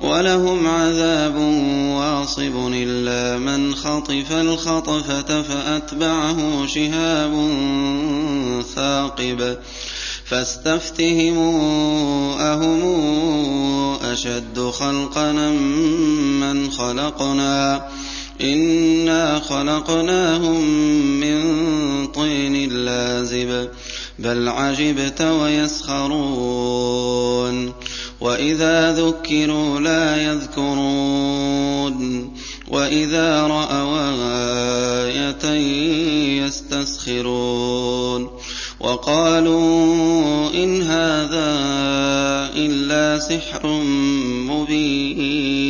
ولهم عذاب واصب إلا من خطف الخطفة فأتبعه شهاب ثاقب فاستفتهموا أهم أشد خلقا من خلقنا إنا خلقناهم من بل عجبت ويسخرون وإذا ذكروا لا يذكرون وإذا رأوا آية يستسخرون وقالوا إن هذا إلا سحر مبين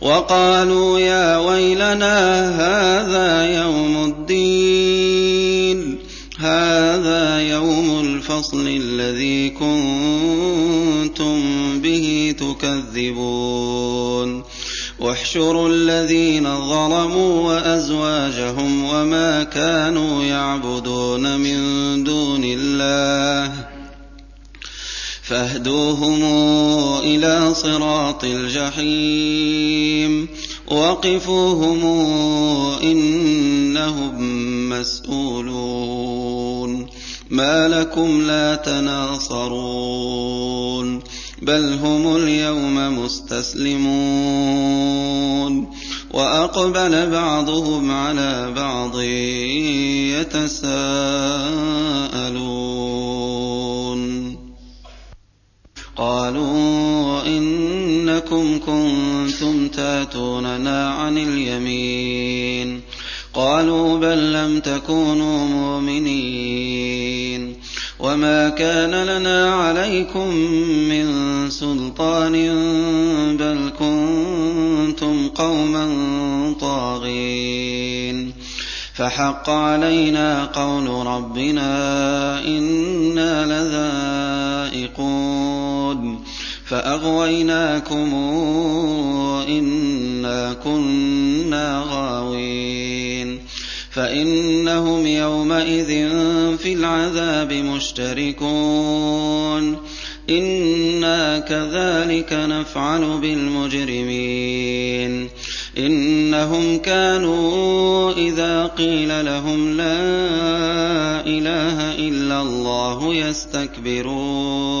وقالوا يا ويلنا هذا يوم الدين هذا يوم الفصل الذي كنتم به تكذبون. واحشروا الذين ظلموا وأزواجهم وما كانوا يعبدون من دون الله. فاهدوهم إلى صراط الجحيم. وقفوهم إنهم مسئولون ما لكم لا تناصرون. بل هم اليوم مستسلمون. وأقبل بعضهم على بعض يتساءلون. قالوا إنكم كنتم تاتوننا عن اليمين. قالوا بل لم تكونوا مؤمنين. وما كان لنا عليكم من سلطان بل كنتم قوما طاغين. فحق علينا قول ربنا إنا لذائقون. فاغويناكم انا كنا غاوين فانهم يومئذ في العذاب مشتركون أنا كذلك نفعل بالمجرمين انهم كانوا اذا قيل لهم لا اله الا الله يستكبرون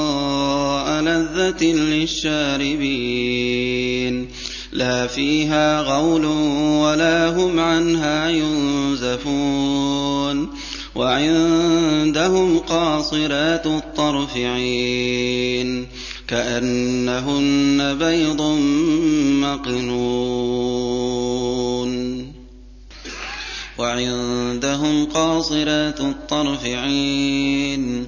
لذة لَذَّةٍ لِّلشَّارِبِينَ لَا فِيهَا غَوْلٌ وَلَا هُمْ عَنْهَا يُنزَفُونَ وَعِندَهُمْ قَاصِرَاتُ الطَّرْفِ عِينٌ كَأَنَّهُنَّ بَيْضٌ مَّكْنُونٌ وَعِندَهُمْ قَاصِرَاتُ الطَّرْفِ عِينٌ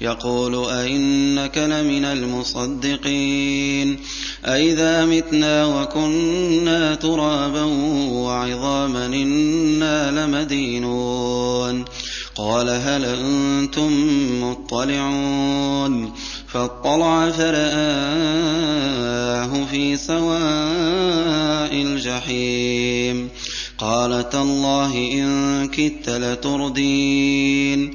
يَقُولُ أَإِنَّكَ لَمِنَ الْمُصَدِّقِينَ أَإِذَا مِتْنَا وَكُنَّا تُرَابًا وَعِظَامًا إِنَّا لَمَدِينُونَ قَالَ هَلْ أَنتُم مُّطَّلِعُونَ فَاطَّلَعَ فَرَآهُ فِي سَوَاءِ الْجَحِيمِ قَالَ تَاللَّهِ إِن كِدتَّ لَتُرْدِينِ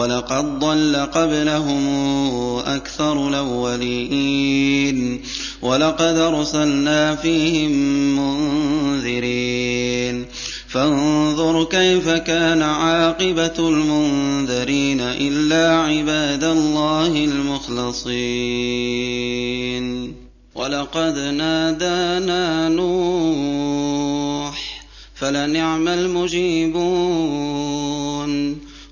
وَلَقَدْ ضَلَّ قَبْلَهُمْ أَكْثَرُ الْأَوَّلِينَ وَلَقَدْ أَرْسَلْنَا فِيهِم مُّنذِرِينَ فَانظُرْ كَيْفَ كَانَ عَاقِبَةُ الْمُنذَرِينَ إِلَّا عِبَادَ اللَّهِ الْمُخْلَصِينَ وَلَقَدْ نَادَانَا نُوحٌ فَلَنِعْمَ الْمُجِيبُونَ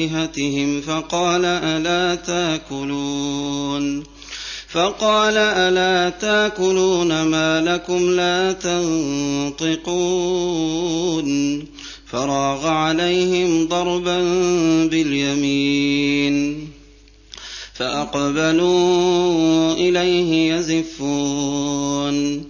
آلِهَتِهِمْ فَقَالَ أَلَا تَأْكُلُونَ فَقَالَ أَلَا تَأْكُلُونَ مَا لَكُمْ لَا تَنطِقُونَ فَرَاغَ عَلَيْهِمْ ضَرْبًا بِالْيَمِينِ فَأَقْبَلُوا إِلَيْهِ يَزِفُّونَ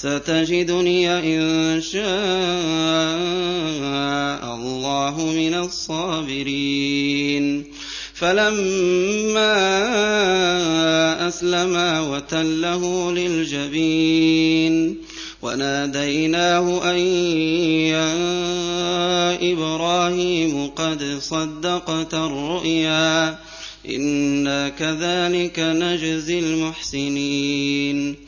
ستجدني إن شاء الله من الصابرين. فلما أسلما وتله للجبين وناديناه أن يا إبراهيم قد صدقت الرؤيا إنا كذلك نجزي المحسنين.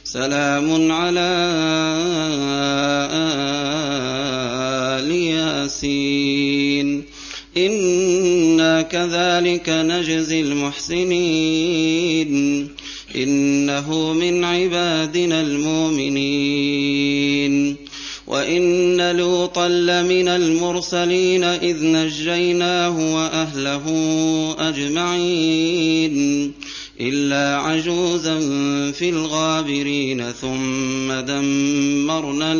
سلام على آل ياسين. إنا كذلك نجزي المحسنين. إنه من عبادنا المؤمنين. وإن لوطا لمن المرسلين إذ نجيناه وأهله أجمعين. إلا عجوزا في الغابرين ثم دمرنا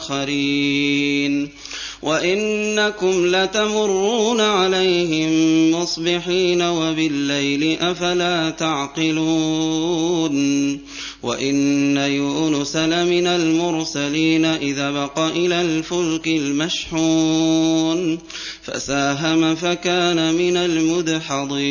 الآخرين. وإنكم لتمرون عليهم مصبحين وبالليل أفلا تعقلون. وإن يونس لمن المرسلين إذا بق إلى الفلك المشحون. فساهم فكان من المدحضين.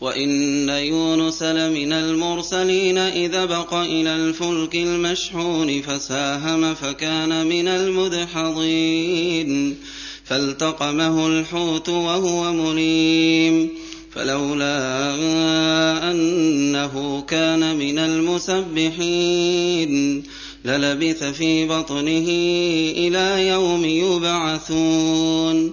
وإن يونس لمن المرسلين إذا بق إلى الفلك المشحون فساهم فكان من المدحضين فالتقمه الحوت وهو مليم فلولا أنه كان من المسبحين للبث في بطنه إلى يوم يبعثون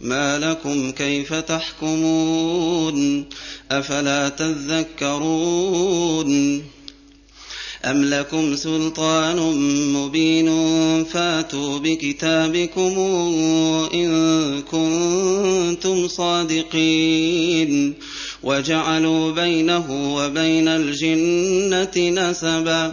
ما لكم كيف تحكمون أفلا تذكرون أم لكم سلطان مبين فاتوا بكتابكم إن كنتم صادقين وجعلوا بينه وبين الجنة نسبا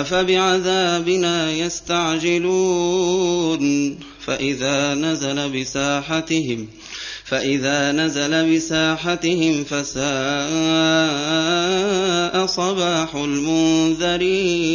أفبعذابنا يستعجلون؟ فإذا نزل بساحتهم فإذا نزل بساحتهم فساء صباح المنذرين.